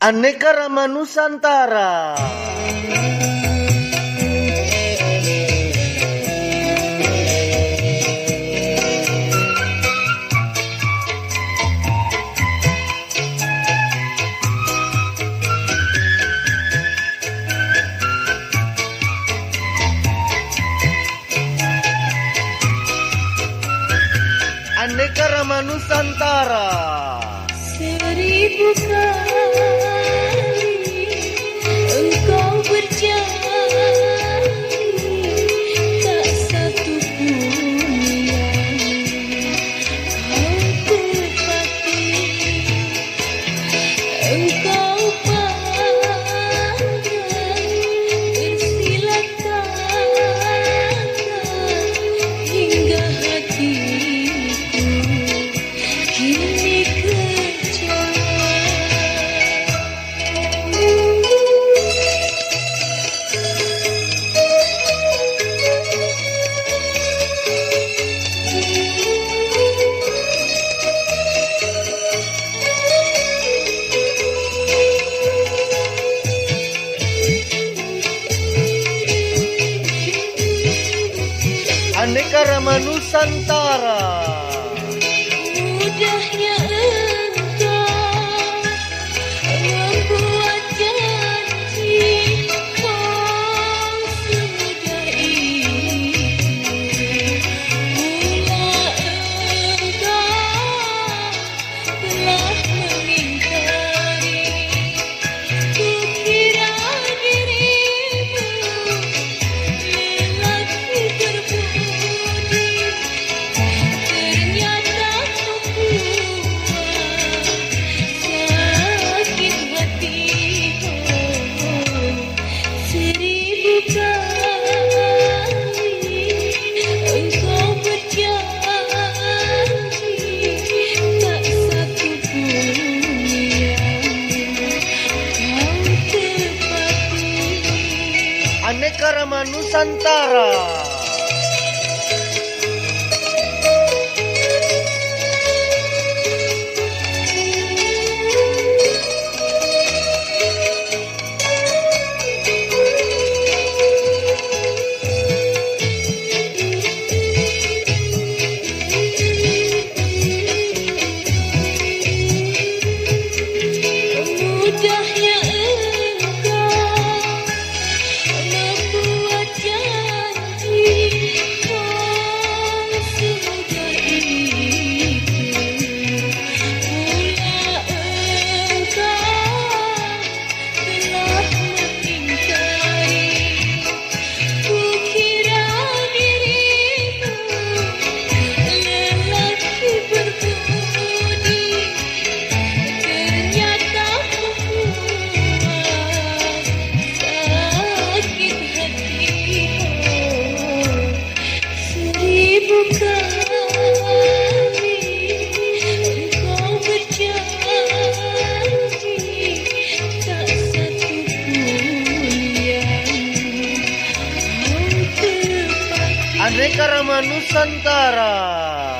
Aneka Rama Nusantara. Aneka Rama Nusantara. Negara Nusantara. Mudahnya Aneka Rama Aneka Rama Nusantara.